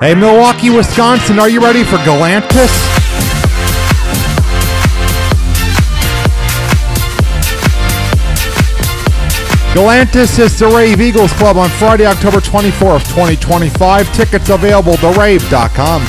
Hey, Milwaukee, Wisconsin, are you ready for Galantis? Galantis is the Rave Eagles Club on Friday, October 24th, 2025. Tickets available at therave.com.